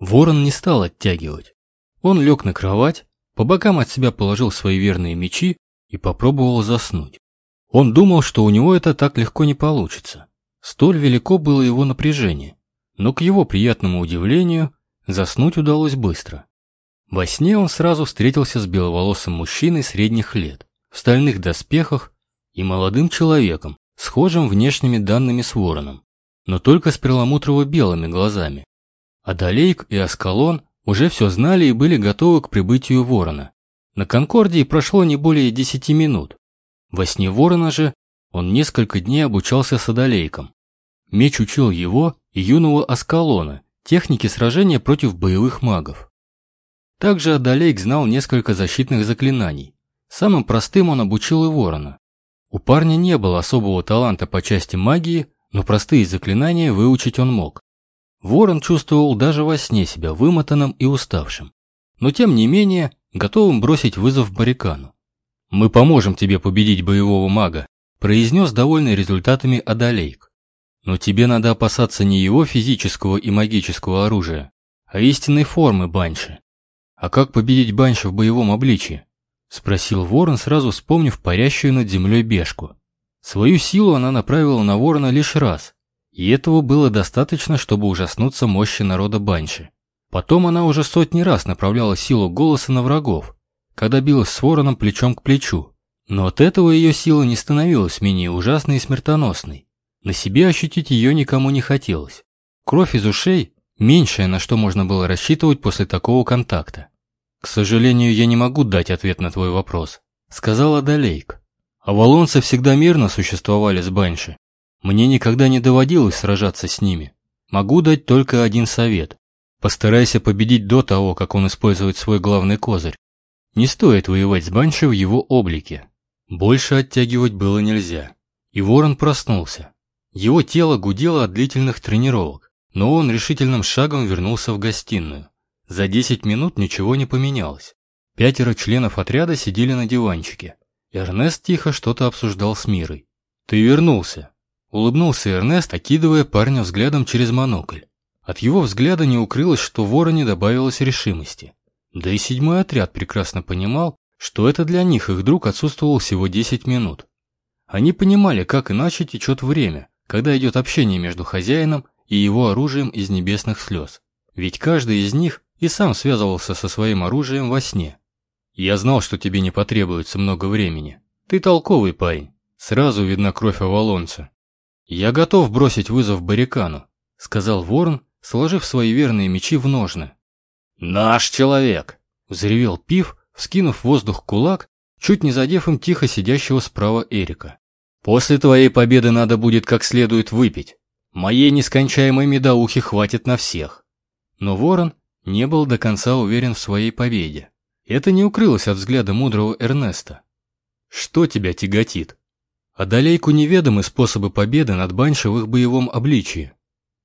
Ворон не стал оттягивать. Он лег на кровать, по бокам от себя положил свои верные мечи и попробовал заснуть. Он думал, что у него это так легко не получится. Столь велико было его напряжение. Но к его приятному удивлению, заснуть удалось быстро. Во сне он сразу встретился с беловолосым мужчиной средних лет, в стальных доспехах и молодым человеком, схожим внешними данными с вороном, но только с перламутрово-белыми глазами. Адалейк и Аскалон уже все знали и были готовы к прибытию ворона. На Конкордии прошло не более десяти минут. Во сне ворона же он несколько дней обучался с Адалейком. Меч учил его и юного Аскалона, техники сражения против боевых магов. Также Адалейк знал несколько защитных заклинаний. Самым простым он обучил и ворона. У парня не было особого таланта по части магии, но простые заклинания выучить он мог. Ворон чувствовал даже во сне себя вымотанным и уставшим, но тем не менее готовым бросить вызов Барикану. «Мы поможем тебе победить боевого мага», произнес довольный результатами Адалейк. «Но тебе надо опасаться не его физического и магического оружия, а истинной формы Банши. А как победить Банши в боевом обличии?» Спросил Ворон, сразу вспомнив парящую над землей бешку. Свою силу она направила на Ворона лишь раз, и этого было достаточно, чтобы ужаснуться мощи народа Банши. Потом она уже сотни раз направляла силу голоса на врагов, когда билась с вороном плечом к плечу. Но от этого ее сила не становилась менее ужасной и смертоносной. На себе ощутить ее никому не хотелось. Кровь из ушей – меньшее, на что можно было рассчитывать после такого контакта. «К сожалению, я не могу дать ответ на твой вопрос», – сказала Далейк. «Авалонцы всегда мирно существовали с Банши, мне никогда не доводилось сражаться с ними. Могу дать только один совет. Постарайся победить до того, как он использует свой главный козырь. Не стоит воевать с Банши в его облике. Больше оттягивать было нельзя. И Ворон проснулся. Его тело гудело от длительных тренировок, но он решительным шагом вернулся в гостиную. За 10 минут ничего не поменялось. Пятеро членов отряда сидели на диванчике. Эрнест тихо что-то обсуждал с Мирой. «Ты вернулся», Улыбнулся Эрнест, окидывая парня взглядом через монокль. От его взгляда не укрылось, что вороне добавилось решимости. Да и седьмой отряд прекрасно понимал, что это для них их друг отсутствовал всего 10 минут. Они понимали, как иначе течет время, когда идет общение между хозяином и его оружием из небесных слез. Ведь каждый из них и сам связывался со своим оружием во сне. «Я знал, что тебе не потребуется много времени. Ты толковый парень. Сразу видна кровь Авалонца. «Я готов бросить вызов Барикану», — сказал Ворон, сложив свои верные мечи в ножны. «Наш человек!» — взревел Пив, вскинув в воздух кулак, чуть не задев им тихо сидящего справа Эрика. «После твоей победы надо будет как следует выпить. Моей нескончаемой медоухи хватит на всех». Но Ворон не был до конца уверен в своей победе. Это не укрылось от взгляда мудрого Эрнеста. «Что тебя тяготит?» Одолейку неведомы способы победы над Банши в их боевом обличии.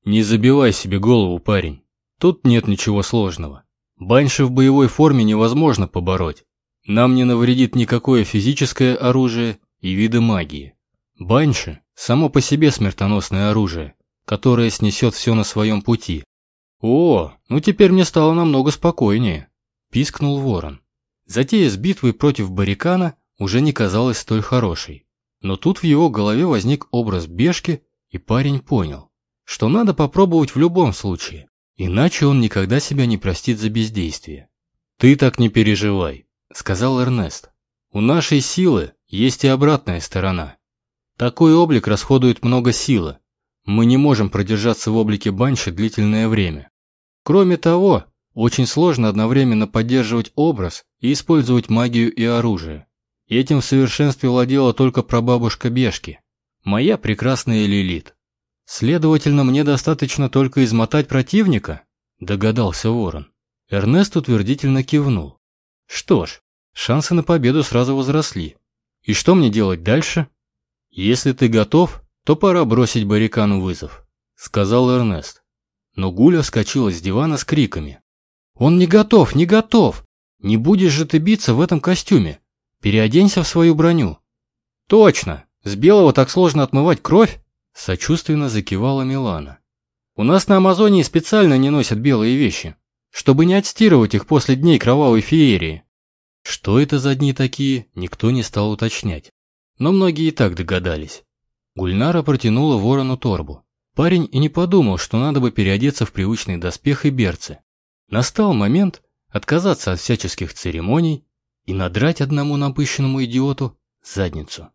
Не забивай себе голову, парень. Тут нет ничего сложного. Банши в боевой форме невозможно побороть. Нам не навредит никакое физическое оружие и виды магии. Банши – само по себе смертоносное оружие, которое снесет все на своем пути. О, ну теперь мне стало намного спокойнее, пискнул ворон. Затея с битвой против Барикана уже не казалась столь хорошей. Но тут в его голове возник образ бешки, и парень понял, что надо попробовать в любом случае, иначе он никогда себя не простит за бездействие. «Ты так не переживай», — сказал Эрнест. «У нашей силы есть и обратная сторона. Такой облик расходует много силы. Мы не можем продержаться в облике банши длительное время. Кроме того, очень сложно одновременно поддерживать образ и использовать магию и оружие. Этим в совершенстве владела только прабабушка Бешки, моя прекрасная Лилит. Следовательно, мне достаточно только измотать противника, догадался Ворон. Эрнест утвердительно кивнул. Что ж, шансы на победу сразу возросли. И что мне делать дальше? Если ты готов, то пора бросить Барикану вызов, сказал Эрнест. Но Гуля вскочила с дивана с криками. «Он не готов, не готов! Не будешь же ты биться в этом костюме! Переоденься в свою броню. Точно, с белого так сложно отмывать кровь, сочувственно закивала Милана. У нас на Амазонии специально не носят белые вещи, чтобы не отстирывать их после дней кровавой феерии. Что это за дни такие, никто не стал уточнять. Но многие и так догадались. Гульнара протянула ворону торбу. Парень и не подумал, что надо бы переодеться в привычный доспех и берцы. Настал момент отказаться от всяческих церемоний и надрать одному напыщенному идиоту задницу.